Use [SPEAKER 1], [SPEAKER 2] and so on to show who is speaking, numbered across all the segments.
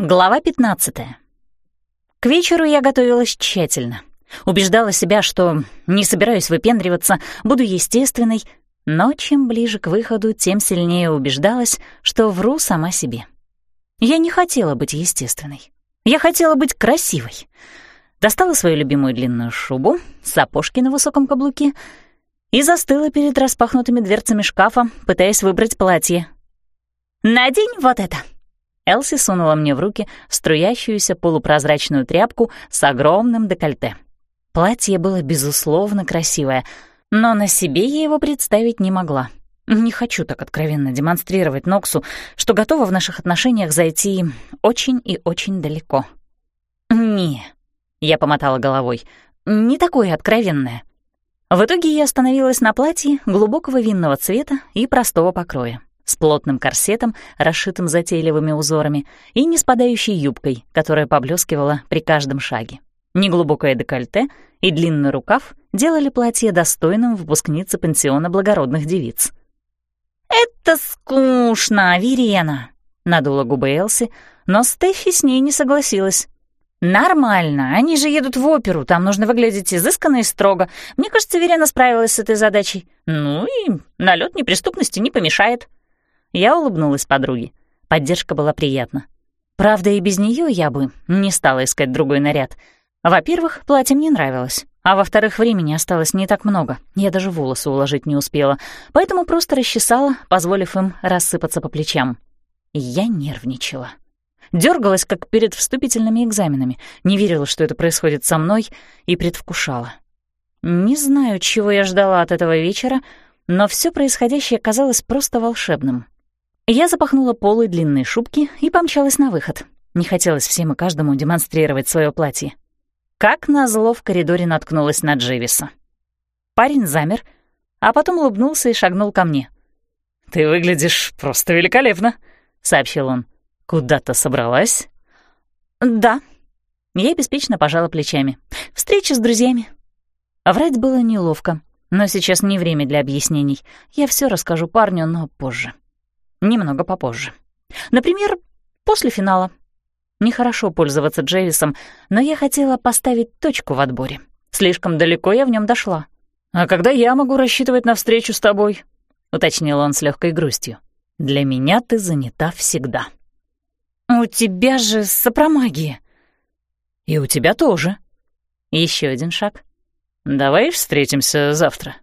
[SPEAKER 1] Глава 15. К вечеру я готовилась тщательно. Убеждала себя, что не собираюсь выпендриваться, буду естественной, но чем ближе к выходу, тем сильнее убеждалась, что вру сама себе. Я не хотела быть естественной. Я хотела быть красивой. Достала свою любимую длинную шубу, сапожки на высоком каблуке и застыла перед распахнутыми дверцами шкафа, пытаясь выбрать платье. «Надень вот это!» Элси сунула мне в руки струящуюся полупрозрачную тряпку с огромным декольте. Платье было, безусловно, красивое, но на себе я его представить не могла. Не хочу так откровенно демонстрировать Ноксу, что готова в наших отношениях зайти очень и очень далеко. «Не», — я помотала головой, — «не такое откровенное». В итоге я остановилась на платье глубокого винного цвета и простого покроя с плотным корсетом, расшитым затейливыми узорами, и не спадающей юбкой, которая поблескивала при каждом шаге. Неглубокое декольте и длинный рукав делали платье достойным выпускницы пансиона благородных девиц. «Это скучно, Верена!» — надула губы Элси, но Стефи с ней не согласилась. «Нормально, они же едут в оперу, там нужно выглядеть изысканно и строго. Мне кажется, Верена справилась с этой задачей. Ну и налет неприступности не помешает». Я улыбнулась подруге. Поддержка была приятна. Правда, и без нее я бы не стала искать другой наряд. Во-первых, платье мне нравилось, а во-вторых, времени осталось не так много. Я даже волосы уложить не успела, поэтому просто расчесала, позволив им рассыпаться по плечам. Я нервничала. Дёргалась, как перед вступительными экзаменами, не верила, что это происходит со мной, и предвкушала. Не знаю, чего я ждала от этого вечера, но все происходящее казалось просто волшебным. Я запахнула полы длинной шубки и помчалась на выход. Не хотелось всем и каждому демонстрировать свое платье. Как назло в коридоре наткнулась на Джевиса. Парень замер, а потом улыбнулся и шагнул ко мне. «Ты выглядишь просто великолепно», — сообщил он. «Куда-то собралась?» «Да». Я беспечно пожала плечами. «Встреча с друзьями». Врать было неловко, но сейчас не время для объяснений. Я все расскажу парню, но позже. Немного попозже. Например, после финала. Нехорошо пользоваться Джейвисом, но я хотела поставить точку в отборе. Слишком далеко я в нем дошла. «А когда я могу рассчитывать на встречу с тобой?» — уточнил он с легкой грустью. «Для меня ты занята всегда». «У тебя же сопромагия». «И у тебя тоже». Еще один шаг. «Давай встретимся завтра».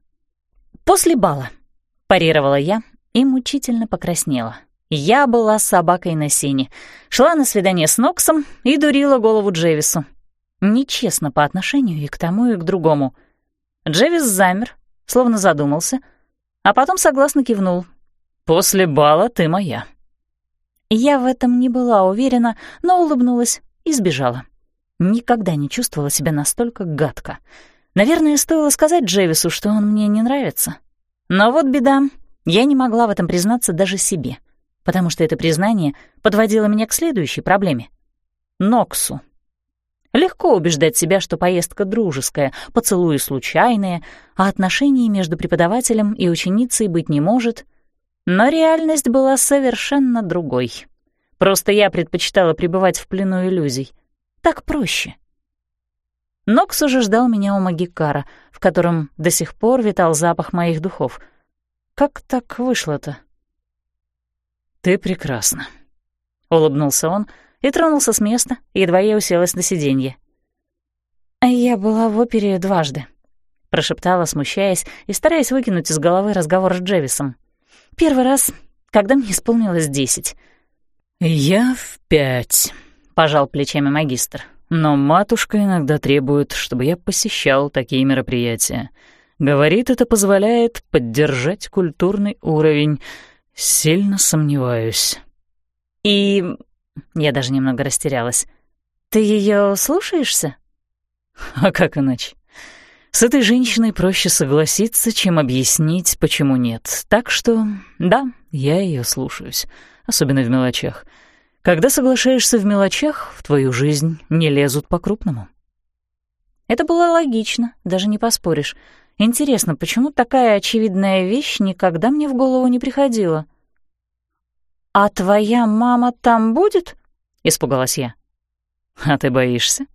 [SPEAKER 1] «После бала», — парировала я, и мучительно покраснела. Я была собакой на сене, шла на свидание с Ноксом и дурила голову Джевису. Нечестно по отношению и к тому, и к другому. Джевис замер, словно задумался, а потом согласно кивнул. «После бала ты моя». Я в этом не была уверена, но улыбнулась и сбежала. Никогда не чувствовала себя настолько гадко. Наверное, стоило сказать Джевису, что он мне не нравится. Но вот беда, я не могла в этом признаться даже себе, потому что это признание подводило меня к следующей проблеме — Ноксу. Легко убеждать себя, что поездка дружеская, поцелуи случайные, а отношений между преподавателем и ученицей быть не может. Но реальность была совершенно другой. Просто я предпочитала пребывать в плену иллюзий. Так проще. Нокс уже ждал меня у Магикара, в котором до сих пор витал запах моих духов — как так вышло-то? «Ты прекрасна», — улыбнулся он и тронулся с места, едва я уселась на сиденье. «Я была в опере дважды», — прошептала, смущаясь и стараясь выкинуть из головы разговор с Джевисом. «Первый раз, когда мне исполнилось десять».
[SPEAKER 2] «Я в пять», — пожал плечами магистр. «Но матушка иногда требует, чтобы я посещал такие мероприятия. Говорит, это позволяет поддержать культурный уровень. Сильно сомневаюсь.
[SPEAKER 1] И... Я даже немного растерялась. Ты ее слушаешься?
[SPEAKER 2] А как иначе? С этой женщиной проще согласиться, чем объяснить, почему нет. Так что, да, я ее слушаюсь, особенно в мелочах. Когда соглашаешься в мелочах, в твою жизнь не лезут по-крупному.
[SPEAKER 1] Это было логично, даже не поспоришь. Интересно, почему такая очевидная вещь никогда мне в голову не приходила? «А твоя мама там будет?» испугалась я.
[SPEAKER 2] «А ты боишься?»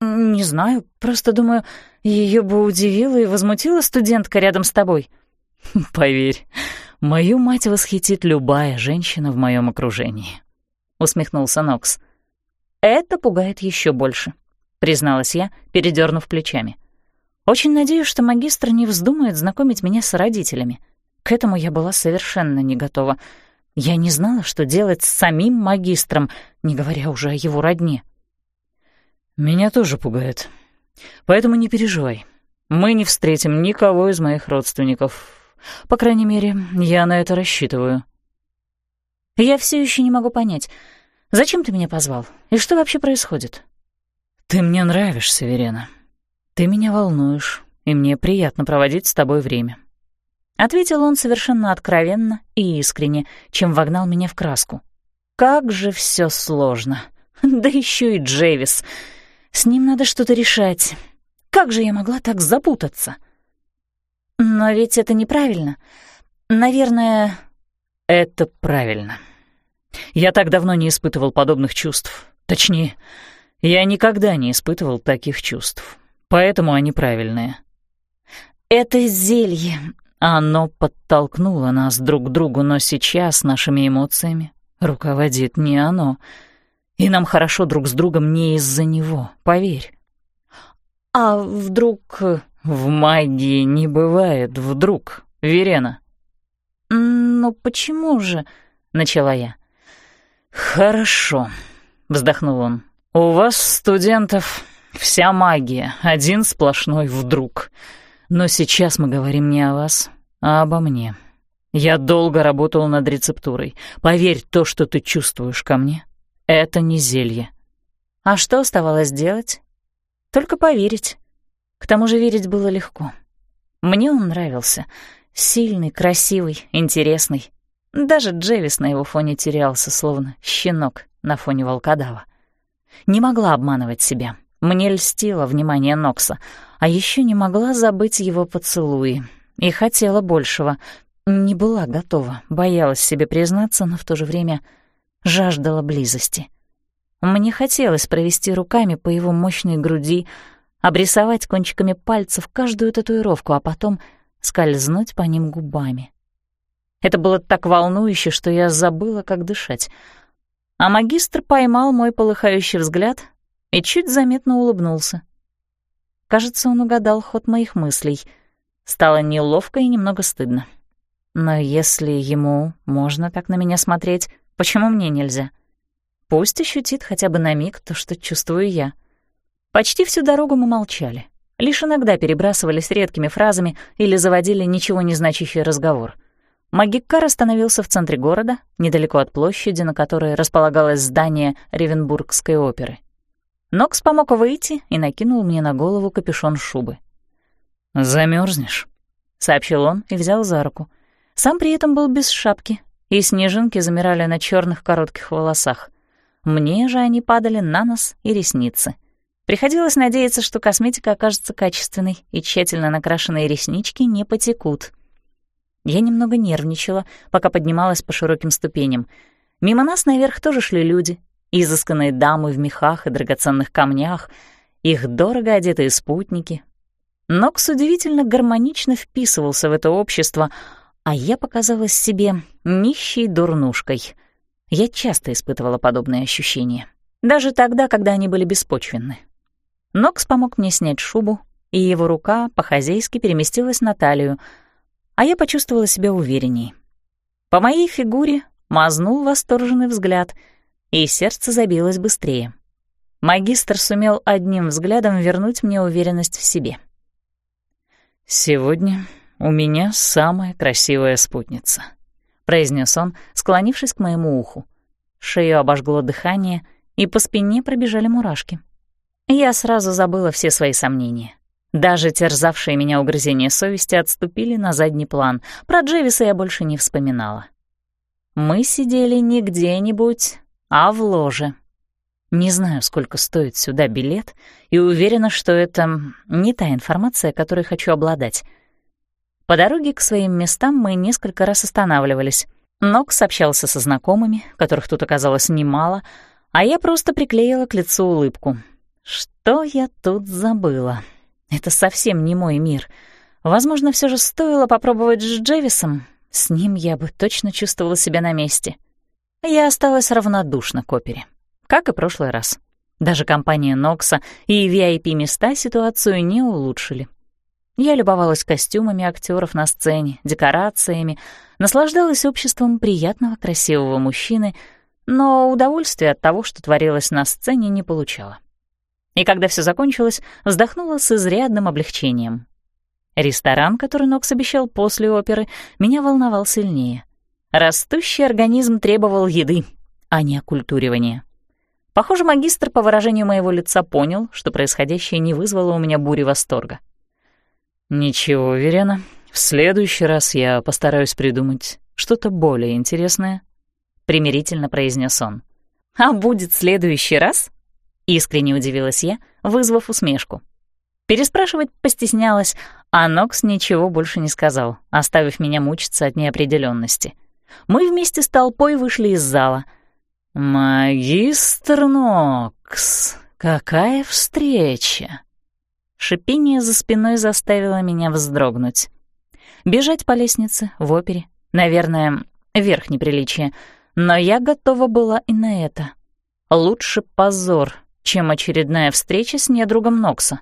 [SPEAKER 1] «Не знаю, просто думаю, ее бы удивила и возмутила студентка рядом с тобой».
[SPEAKER 2] «Поверь, мою мать восхитит любая женщина в моем окружении», — усмехнулся Нокс.
[SPEAKER 1] «Это пугает еще больше», — призналась я, передернув плечами. «Очень надеюсь, что магистр не вздумает знакомить меня с родителями. К этому я была совершенно не готова. Я не знала, что делать с самим магистром, не говоря уже о его родне».
[SPEAKER 2] «Меня тоже пугает. Поэтому не переживай. Мы не встретим никого из моих родственников. По крайней мере, я на это рассчитываю».
[SPEAKER 1] «Я все еще не могу понять, зачем ты меня позвал? И что вообще происходит?»
[SPEAKER 2] «Ты мне нравишься, Верена. Ты меня волнуешь, и мне приятно проводить с тобой время».
[SPEAKER 1] Ответил он совершенно откровенно и искренне, чем вогнал меня в краску. «Как же все сложно. Да еще и Джейвис. С ним надо что-то решать. Как же я могла так запутаться? Но ведь это неправильно. Наверное,
[SPEAKER 2] это правильно. Я так давно не испытывал подобных чувств. Точнее, я никогда не испытывал таких чувств. Поэтому они правильные.
[SPEAKER 1] Это зелье.
[SPEAKER 2] Оно подтолкнуло нас друг к другу, но сейчас нашими эмоциями руководит не оно — и нам хорошо друг с другом не из-за него, поверь.
[SPEAKER 1] А вдруг...
[SPEAKER 2] В магии не бывает вдруг, Верена.
[SPEAKER 1] «Ну почему же?» — начала я.
[SPEAKER 2] «Хорошо», — вздохнул он. «У вас, студентов, вся магия, один сплошной вдруг. Но сейчас мы говорим не о вас, а обо мне. Я долго работал над рецептурой. Поверь, то, что ты чувствуешь ко мне, это не зелье.
[SPEAKER 1] А что оставалось делать? Только поверить. К тому же верить было легко. Мне он нравился. Сильный, красивый, интересный. Даже Джевис на его фоне терялся, словно щенок на фоне волкодава. Не могла обманывать себя. Мне льстило внимание Нокса, а еще не могла забыть его поцелуи. И хотела большего. Не была готова, боялась себе признаться, но в то же время жаждала близости. Мне хотелось провести руками по его мощной груди, обрисовать кончиками пальцев каждую татуировку, а потом скользнуть по ним губами. Это было так волнующе, что я забыла, как дышать. А магистр поймал мой полыхающий взгляд и чуть заметно улыбнулся. Кажется, он угадал ход моих мыслей. Стало неловко и немного стыдно. Но если ему можно так на меня смотреть, Почему мне нельзя? Пусть ощутит хотя бы на миг то, что чувствую я. Почти всю дорогу мы молчали. Лишь иногда перебрасывались редкими фразами или заводили ничего не значащий разговор. Магиккар остановился в центре города, недалеко от площади, на которой располагалось здание Ревенбургской оперы. Нокс помог выйти и накинул мне на голову капюшон шубы.
[SPEAKER 2] Замерзнешь,
[SPEAKER 1] сообщил он и взял за руку. Сам при этом был без шапки, и снежинки замирали на черных коротких волосах. Мне же они падали на нос и ресницы. Приходилось надеяться, что косметика окажется качественной, и тщательно накрашенные реснички не потекут. Я немного нервничала, пока поднималась по широким ступеням. Мимо нас наверх тоже шли люди, изысканные дамы в мехах и драгоценных камнях, их дорого одетые спутники. Нокс удивительно гармонично вписывался в это общество — а я показалась себе нищей дурнушкой. Я часто испытывала подобные ощущения, даже тогда, когда они были беспочвенны. Нокс помог мне снять шубу, и его рука по-хозяйски переместилась на талию, а я почувствовала себя уверенней. По моей фигуре мазнул восторженный взгляд, и сердце забилось быстрее. Магистр сумел одним взглядом вернуть мне уверенность в себе.
[SPEAKER 2] «Сегодня «У меня самая красивая спутница», — произнес он, склонившись к моему уху.
[SPEAKER 1] Шею обожгло дыхание, и по спине пробежали мурашки. Я сразу забыла все свои сомнения. Даже терзавшие меня угрызения совести отступили на задний план. Про Джевиса я больше не вспоминала. Мы сидели не где-нибудь, а в ложе. Не знаю, сколько стоит сюда билет, и уверена, что это не та информация, которой хочу обладать — по дороге к своим местам мы несколько раз останавливались. Нокс общался со знакомыми, которых тут оказалось немало, А я просто приклеила к лицу улыбку. Что я тут забыла? Это совсем не мой мир. Возможно, все же стоило попробовать с Джевисом. С ним я бы точно чувствовала себя на месте. Я осталась равнодушна к опере, как и прошлый раз. Даже компания Нокса и VIP-места ситуацию не улучшили. Я любовалась костюмами актеров на сцене, декорациями, наслаждалась обществом приятного красивого мужчины, но удовольствия от того, что творилось на сцене, не получала. И когда все закончилось, вздохнула с изрядным облегчением. Ресторан, который Нокс обещал после оперы, меня волновал сильнее. Растущий организм требовал еды, а не оккультуривания. Похоже, магистр по выражению моего лица понял, что происходящее не вызвало у меня бури восторга. «Ничего, Верена, в следующий раз я постараюсь придумать что-то более интересное», — примирительно произнес он. «А будет следующий раз?» — искренне удивилась я, вызвав усмешку. Переспрашивать постеснялась, а Нокс ничего больше не сказал, оставив меня мучиться от неопределенности. Мы вместе с толпой вышли из зала — «Магистр Нокс, какая встреча!» Шипение за спиной заставило меня вздрогнуть. Бежать по лестнице в опере, наверное, верх неприличия, но я готова была и на это. Лучше позор, чем очередная встреча с недругом Нокса.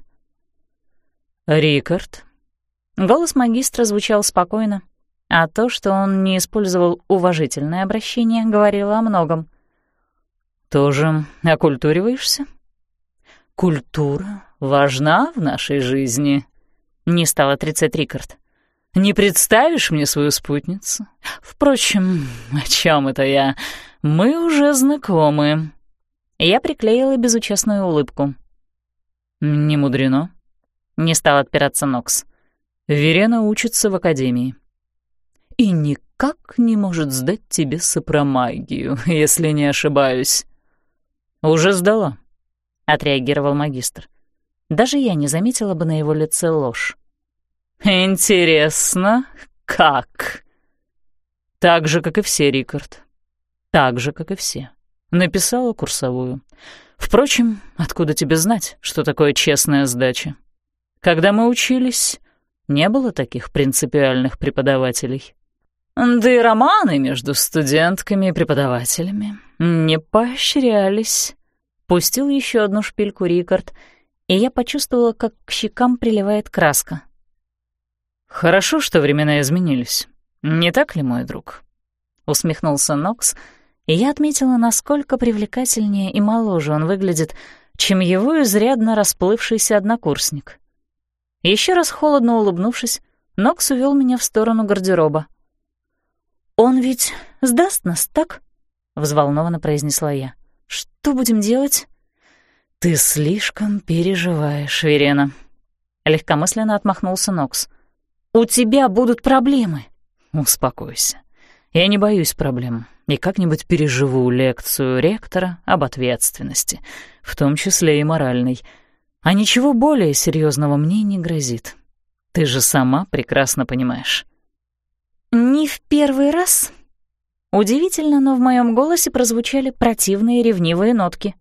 [SPEAKER 1] «Рикард». Голос магистра звучал спокойно, а то, что он не использовал уважительное обращение, говорило о многом — тоже окультуриваешься? Культура важна в нашей жизни, не стал отрицать Рикард. Не представишь мне свою спутницу? Впрочем, о чем это я? Мы уже знакомы. Я приклеила безучастную улыбку. Не мудрено. Не стал отпираться Нокс. Верена учится в академии. И никак не может сдать тебе сопромагию, если не ошибаюсь. «Уже сдала», — отреагировал магистр. Даже я не заметила бы на его лице ложь. «Интересно, как?» «Так же, как и все, Рикард. Так же, как и все. Написала курсовую. Впрочем, откуда тебе знать, что такое честная сдача? Когда мы учились, не было таких принципиальных преподавателей. Да и романы между студентками и преподавателями не поощрялись. Пустил еще одну шпильку Рикард, и я почувствовала, как к щекам приливает краска. «Хорошо, что времена изменились. Не так ли, мой друг?» Усмехнулся Нокс, и я отметила, насколько привлекательнее и моложе он выглядит, чем его изрядно расплывшийся однокурсник. Еще раз холодно улыбнувшись, Нокс увел меня в сторону гардероба. «Он ведь сдаст нас, так?» — взволнованно произнесла я. «Что будем делать?» «Ты слишком переживаешь, Верена», — легкомысленно отмахнулся Нокс. «У тебя будут проблемы». «Успокойся. Я не боюсь проблем и как-нибудь переживу лекцию ректора об ответственности, в том числе и моральной. А ничего более серьезного мне не грозит. Ты же сама прекрасно понимаешь». «Не в первый раз?» Удивительно, но в моем голосе прозвучали противные ревнивые нотки.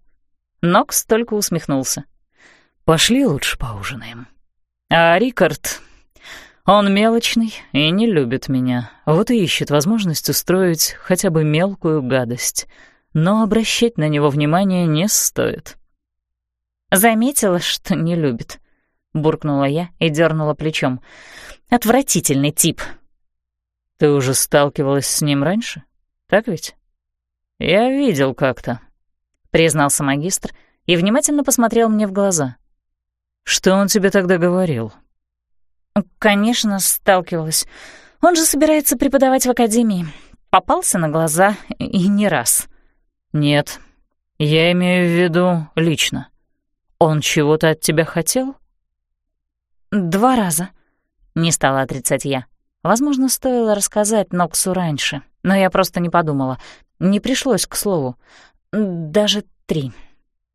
[SPEAKER 1] Нокс только усмехнулся. «Пошли лучше поужинаем. А Рикард, он мелочный и не любит меня, вот и ищет возможность устроить хотя бы мелкую гадость, но обращать на него внимание не стоит». «Заметила, что не любит», — буркнула я и дернула плечом. «Отвратительный тип». «Ты уже сталкивалась с ним раньше?» Так ведь? Я видел как-то, признался магистр и внимательно посмотрел мне в глаза. Что он тебе тогда говорил? Конечно, сталкивалась. Он же собирается преподавать в академии. Попался на глаза и не раз. Нет, я имею в виду лично. Он чего-то от тебя хотел? Два раза. Не стала отрицать я. Возможно, стоило рассказать Ноксу раньше но я просто не подумала. Не пришлось, к слову. Даже три.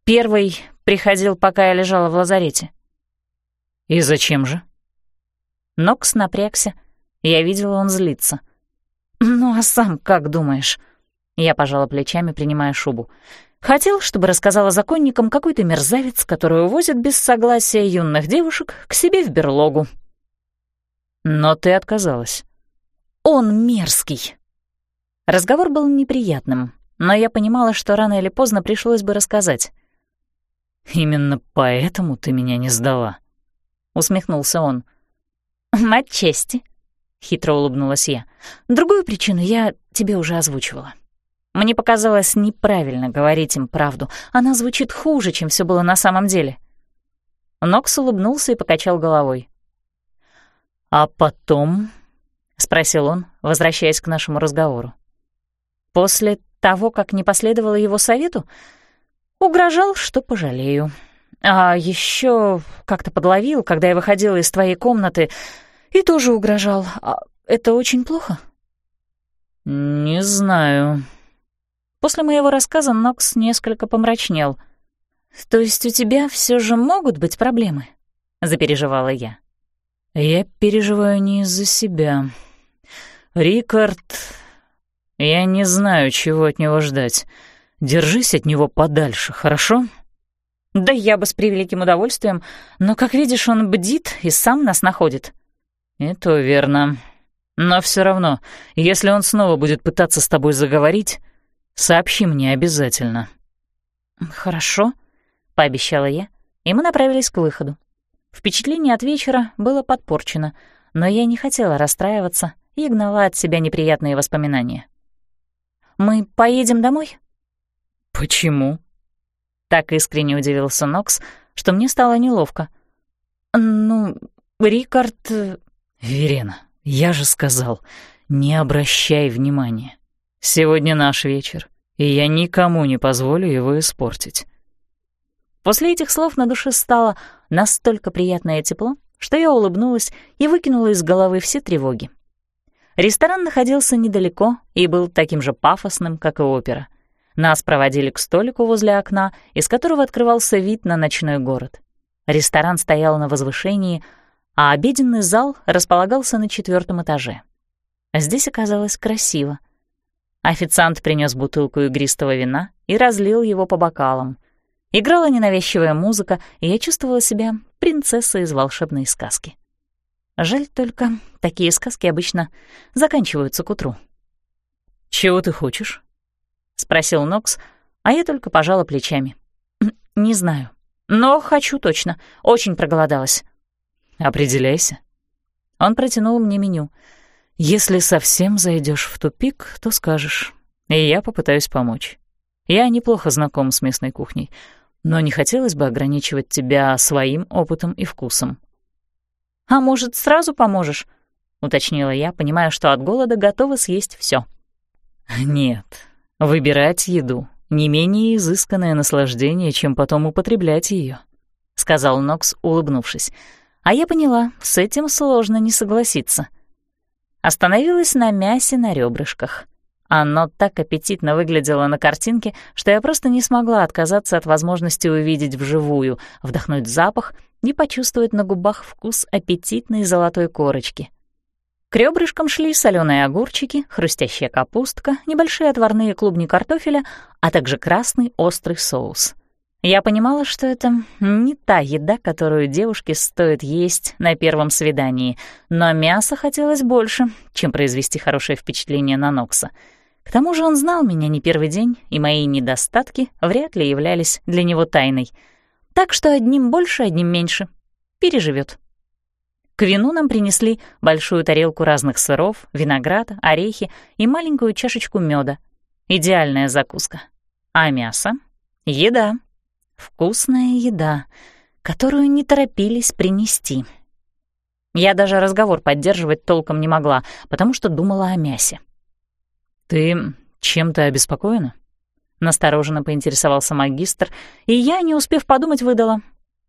[SPEAKER 1] Первый приходил, пока я лежала в лазарете. «И зачем же?» Нокс напрягся. Я видела, он злится. «Ну а сам как думаешь?» Я пожала плечами, принимая шубу. Хотел, чтобы рассказала законникам какой-то мерзавец, который увозит без согласия юных девушек к себе в берлогу.
[SPEAKER 2] Но ты отказалась.
[SPEAKER 1] Он мерзкий. Разговор был неприятным, но я понимала, что рано или поздно пришлось бы рассказать.
[SPEAKER 2] «Именно поэтому ты меня не сдала», — усмехнулся он.
[SPEAKER 1] «Мать чести», — хитро улыбнулась я. «Другую причину я тебе уже озвучивала». Мне показалось неправильно говорить им правду. Она звучит хуже, чем все было на самом деле. Нокс улыбнулся и покачал головой.
[SPEAKER 2] «А потом?» — спросил он, возвращаясь к нашему разговору.
[SPEAKER 1] «После того, как не последовало его совету, угрожал, что пожалею. А еще как-то подловил, когда я выходила из твоей комнаты, и тоже угрожал. А это очень плохо?»
[SPEAKER 2] «Не знаю»,
[SPEAKER 1] После моего рассказа Нокс несколько помрачнел. «То есть у тебя все же могут быть проблемы?» — запереживала я.
[SPEAKER 2] «Я переживаю не из-за себя. Рикард... Я не знаю, чего от него ждать. Держись от него подальше, хорошо?»
[SPEAKER 1] «Да я бы с превеликим удовольствием, но, как видишь, он бдит и сам нас находит».
[SPEAKER 2] «И то верно. Но все равно, если он снова будет пытаться с тобой заговорить, Сообщи мне обязательно».
[SPEAKER 1] «Хорошо», — пообещала я, и мы направились к выходу. Впечатление от вечера было подпорчено, но я не хотела расстраиваться и гнала от себя неприятные воспоминания. «Мы поедем домой?»
[SPEAKER 2] «Почему?»
[SPEAKER 1] Так искренне удивился Нокс, что мне стало неловко. «Ну, Рикард...» э,
[SPEAKER 2] «Верена, я же сказал, не обращай внимания. Сегодня наш вечер, и я никому не позволю его испортить».
[SPEAKER 1] После этих слов на душе стало настолько приятное тепло, что я улыбнулась и выкинула из головы все тревоги. Ресторан находился недалеко и был таким же пафосным, как и опера. Нас проводили к столику возле окна, из которого открывался вид на ночной город. Ресторан стоял на возвышении, а обеденный зал располагался на четвертом этаже. Здесь оказалось красиво — Официант принес бутылку игристого вина и разлил его по бокалам. Играла ненавязчивая музыка, и я чувствовала себя принцессой из волшебной сказки. Жаль только, такие сказки обычно заканчиваются к утру.
[SPEAKER 2] «Чего ты хочешь?»
[SPEAKER 1] — спросил Нокс, а я только пожала плечами. «Не знаю, но хочу точно, очень проголодалась».
[SPEAKER 2] «Определяйся».
[SPEAKER 1] Он протянул мне меню —
[SPEAKER 2] если совсем зайдешь в тупик, то скажешь, и я попытаюсь помочь. Я неплохо знаком с местной кухней, но не хотелось бы ограничивать тебя своим опытом и вкусом.
[SPEAKER 1] «А может, сразу поможешь?» — уточнила я, понимая, что от голода готова съесть все.
[SPEAKER 2] «Нет, выбирать еду — не менее изысканное наслаждение, чем потом употреблять ее, сказал Нокс, улыбнувшись.
[SPEAKER 1] А я поняла, с этим сложно не согласиться — Остановилась на мясе на ребрышках. Оно так аппетитно выглядело на картинке, что я просто не смогла отказаться от возможности увидеть вживую, вдохнуть запах и почувствовать на губах вкус аппетитной золотой корочки. К ребрышкам шли соленые огурчики, хрустящая капустка, небольшие отварные клубни картофеля, а также красный острый соус — я понимала, что это не та еда, которую девушке стоит есть на первом свидании, но мяса хотелось больше, чем произвести хорошее впечатление на Нокса. К тому же он знал меня не первый день, и мои недостатки вряд ли являлись для него тайной. Так что одним больше, одним меньше. Переживет. К вину нам принесли большую тарелку разных сыров, виноград, орехи и маленькую чашечку меда. Идеальная закуска. А мясо — еда. Вкусная еда, которую не торопились принести. Я даже разговор поддерживать толком не могла, потому что думала о мясе.
[SPEAKER 2] «Ты чем-то обеспокоена?» — настороженно поинтересовался магистр, и я, не успев подумать, выдала.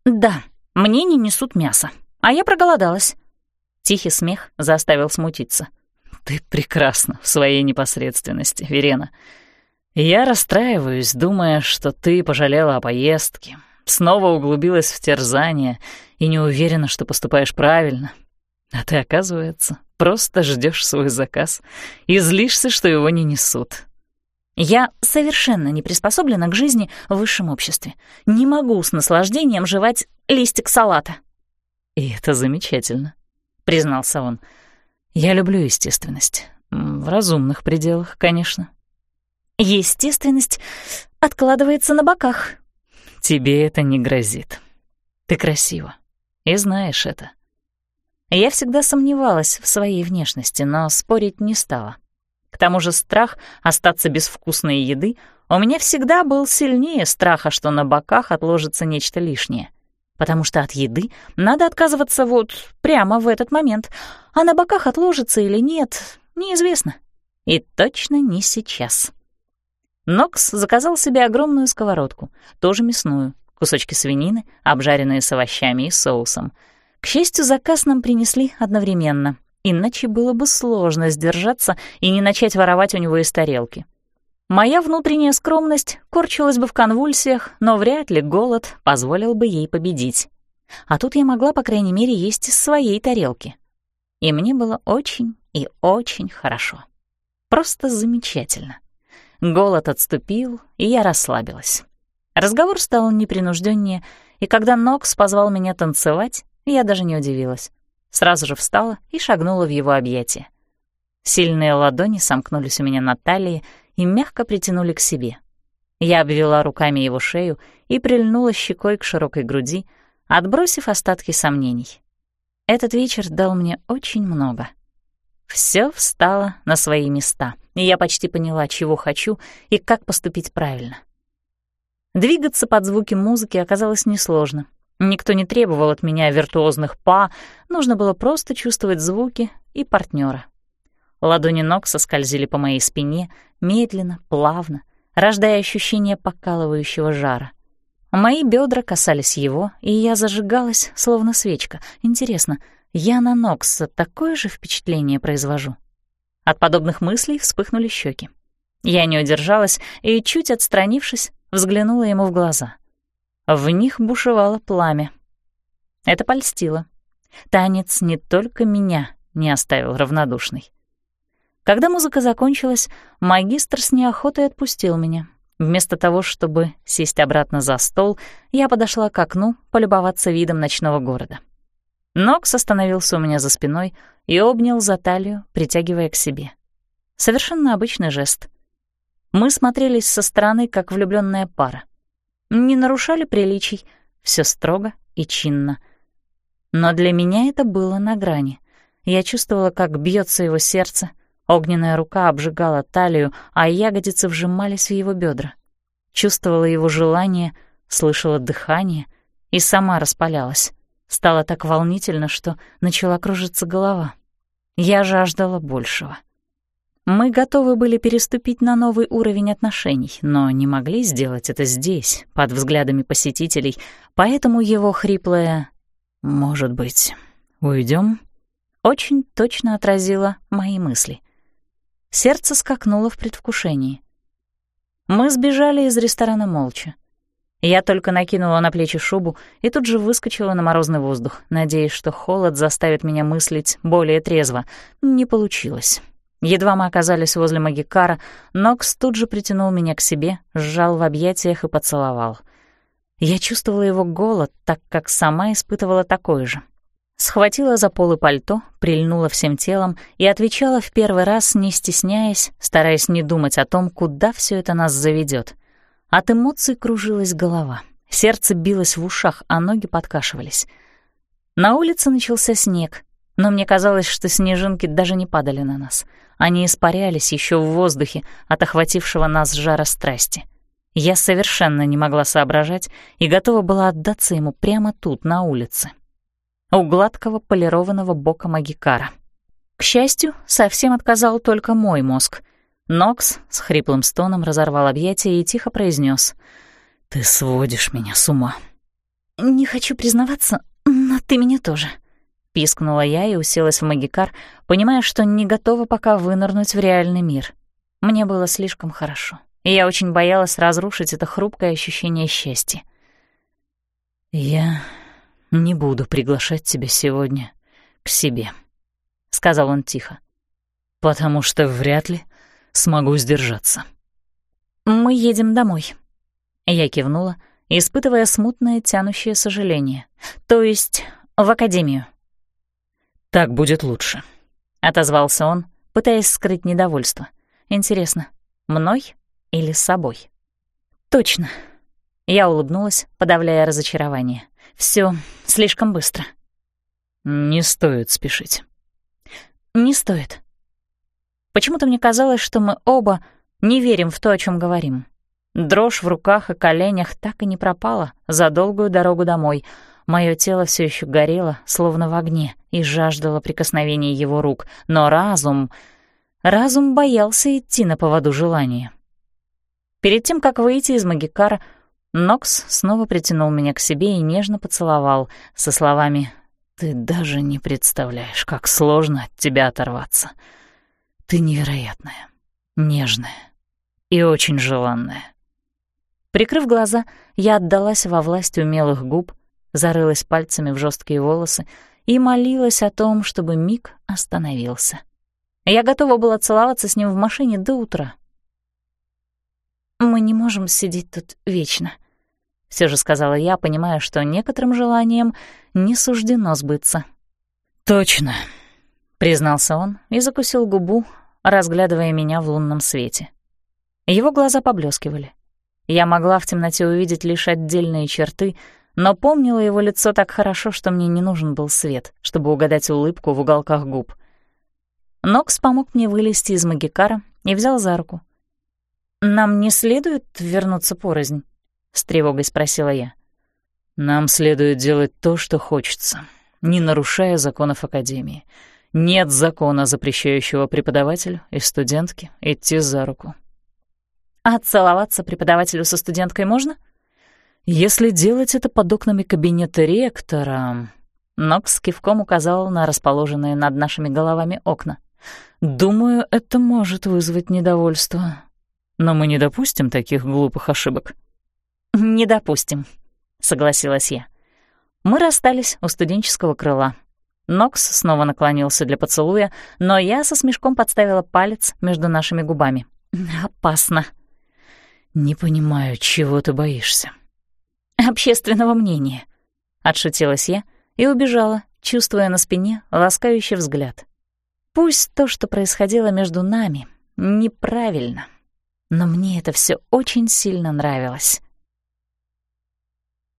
[SPEAKER 1] «Да, мне не несут мясо, а я проголодалась». Тихий смех заставил смутиться.
[SPEAKER 2] «Ты прекрасна в своей непосредственности, Верена. Я расстраиваюсь, думая, что ты пожалела о поездке, снова углубилась в терзание и не уверена, что поступаешь правильно. А ты, оказывается, просто ждешь свой заказ и злишься, что его не несут.
[SPEAKER 1] Я совершенно не приспособлена к жизни в высшем обществе. Не могу с наслаждением жевать листик салата.
[SPEAKER 2] «И это замечательно», — признался он. «Я люблю естественность. В разумных пределах, конечно».
[SPEAKER 1] «Естественность откладывается на боках».
[SPEAKER 2] «Тебе это не грозит. Ты красива, и знаешь это».
[SPEAKER 1] Я всегда сомневалась в своей внешности, но спорить не стала. К тому же страх остаться без вкусной еды у меня всегда был сильнее страха, что на боках отложится нечто лишнее. Потому что от еды надо отказываться вот прямо в этот момент, а на боках отложится или нет, неизвестно. И точно не сейчас. Нокс заказал себе огромную сковородку, тоже мясную, кусочки свинины, обжаренные с овощами и соусом. К счастью, заказ нам принесли одновременно — иначе было бы сложно сдержаться и не начать воровать у него из тарелки. Моя внутренняя скромность корчилась бы в конвульсиях, но вряд ли голод позволил бы ей победить. А тут я могла, по крайней мере, есть из своей тарелки. И мне было очень и очень хорошо. Просто замечательно. Голод отступил, и я расслабилась. Разговор стал непринужденнее, и когда Нокс позвал меня танцевать, я даже не удивилась сразу же встала и шагнула в его объятия. Сильные ладони сомкнулись у меня на талии и мягко притянули к себе. Я обвела руками его шею и прильнула щекой к широкой груди, отбросив остатки сомнений. Этот вечер дал мне очень много. Все встало на свои места, и я почти поняла, чего хочу и как поступить правильно. Двигаться под звуки музыки оказалось несложно. Никто не требовал от меня виртуозных па, нужно было просто чувствовать звуки и партнера. Ладони ног соскользили по моей спине, медленно, плавно, рождая ощущение покалывающего жара. Мои бедра касались его, и я зажигалась, словно свечка. Интересно, я на Нокса такое же впечатление произвожу? От подобных мыслей вспыхнули щеки. Я не удержалась и, чуть отстранившись, взглянула ему в глаза — в них бушевало пламя. Это польстило. Танец не только меня не оставил равнодушной. Когда музыка закончилась, магистр с неохотой отпустил меня. Вместо того, чтобы сесть обратно за стол, я подошла к окну полюбоваться видом ночного города. Нокс остановился у меня за спиной и обнял за талию, притягивая к себе. Совершенно обычный жест. Мы смотрелись со стороны, как влюбленная пара не нарушали приличий, все строго и чинно. Но для меня это было на грани. Я чувствовала, как бьется его сердце, огненная рука обжигала талию, а ягодицы вжимались в его бедра. Чувствовала его желание, слышала дыхание и сама распалялась. Стало так волнительно, что начала кружиться голова. Я жаждала большего. Мы готовы были переступить на новый уровень отношений, но не могли сделать это здесь, под взглядами посетителей, поэтому его хриплое «может быть, уйдем?» очень точно отразило мои мысли. Сердце скакнуло в предвкушении. Мы сбежали из ресторана молча. Я только накинула на плечи шубу и тут же выскочила на морозный воздух, надеясь, что холод заставит меня мыслить более трезво. Не получилось. Едва мы оказались возле Магикара, Нокс тут же притянул меня к себе, сжал в объятиях и поцеловал. Я чувствовала его голод, так как сама испытывала такой же. Схватила за полы пальто, прильнула всем телом и отвечала в первый раз, не стесняясь, стараясь не думать о том, куда все это нас заведет. От эмоций кружилась голова, сердце билось в ушах, а ноги подкашивались. На улице начался снег, но мне казалось, что снежинки даже не падали на нас — они испарялись еще в воздухе от охватившего нас жара страсти. Я совершенно не могла соображать и готова была отдаться ему прямо тут, на улице. У гладкого полированного бока Магикара. К счастью, совсем отказал только мой мозг. Нокс с хриплым стоном разорвал объятия и тихо произнес: «Ты сводишь меня с ума». «Не хочу признаваться, но ты меня тоже», Пискнула я и уселась в магикар, понимая, что не готова пока вынырнуть в реальный мир. Мне было слишком хорошо, и я очень боялась разрушить это хрупкое ощущение счастья. «Я не буду приглашать тебя сегодня к себе», — сказал он тихо, «потому что вряд ли смогу сдержаться». «Мы едем домой». Я кивнула, испытывая смутное тянущее сожаление. «То есть в академию».
[SPEAKER 2] «Так будет лучше», — отозвался он, пытаясь скрыть недовольство. «Интересно, мной или с собой?»
[SPEAKER 1] «Точно». Я улыбнулась, подавляя разочарование. Все слишком быстро».
[SPEAKER 2] «Не стоит спешить».
[SPEAKER 1] «Не стоит». Почему-то мне казалось, что мы оба не верим в то, о чем говорим. Дрожь в руках и коленях так и не пропала за долгую дорогу домой. Мое тело все еще горело, словно в огне, и жаждало прикосновения его рук. Но разум... Разум боялся идти на поводу желания. Перед тем, как выйти из Магикара, Нокс снова притянул меня к себе и нежно поцеловал со словами «Ты даже не представляешь, как сложно от тебя оторваться. Ты невероятная, нежная и очень желанная». Прикрыв глаза, я отдалась во власть умелых губ, зарылась пальцами в жесткие волосы и молилась о том, чтобы миг остановился. Я готова была целоваться с ним в машине до утра. «Мы не можем сидеть тут вечно», — все же сказала я, понимая, что некоторым желаниям не суждено сбыться.
[SPEAKER 2] «Точно», — признался он и закусил губу,
[SPEAKER 1] разглядывая меня в лунном свете. Его глаза поблескивали. Я могла в темноте увидеть лишь отдельные черты, но помнила его лицо так хорошо, что мне не нужен был свет, чтобы угадать улыбку в уголках губ. Нокс помог мне вылезти из магикара и взял за руку. «Нам не следует вернуться порознь?» — с тревогой спросила я.
[SPEAKER 2] «Нам следует делать то, что хочется, не нарушая законов Академии. Нет закона, запрещающего преподавателю и студентке идти за руку»,
[SPEAKER 1] а целоваться преподавателю со студенткой можно?
[SPEAKER 2] Если делать это под окнами кабинета ректора...
[SPEAKER 1] Нокс кивком указал на расположенные над нашими головами окна.
[SPEAKER 2] «Думаю, это может вызвать недовольство. Но мы не допустим таких глупых ошибок».
[SPEAKER 1] «Не допустим», — согласилась я. Мы расстались у студенческого крыла. Нокс снова наклонился для поцелуя, но я со смешком подставила палец между нашими губами. «Опасно»,
[SPEAKER 2] «Не понимаю, чего ты боишься?»
[SPEAKER 1] «Общественного мнения», — отшутилась я и убежала, чувствуя на спине ласкающий взгляд. Пусть то, что происходило между нами, неправильно, но мне это все очень сильно нравилось.